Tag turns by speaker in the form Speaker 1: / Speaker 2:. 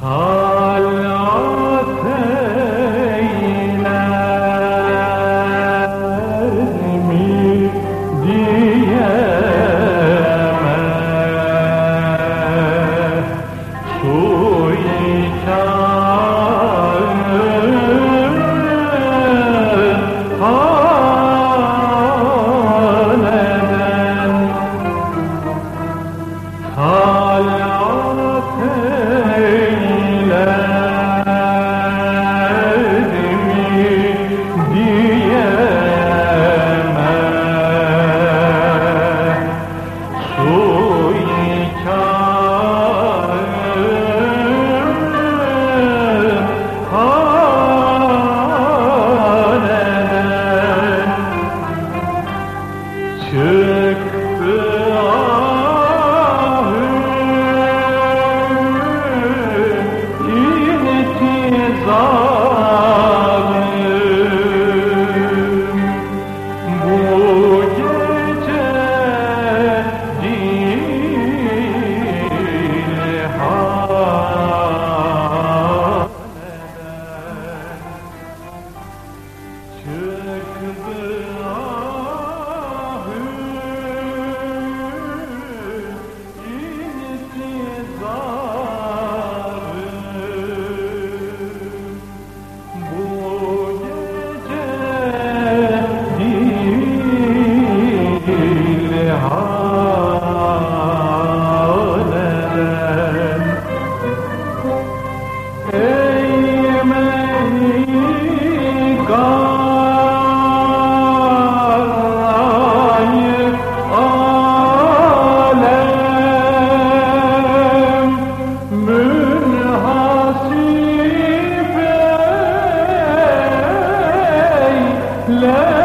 Speaker 1: 好。Çıktı love.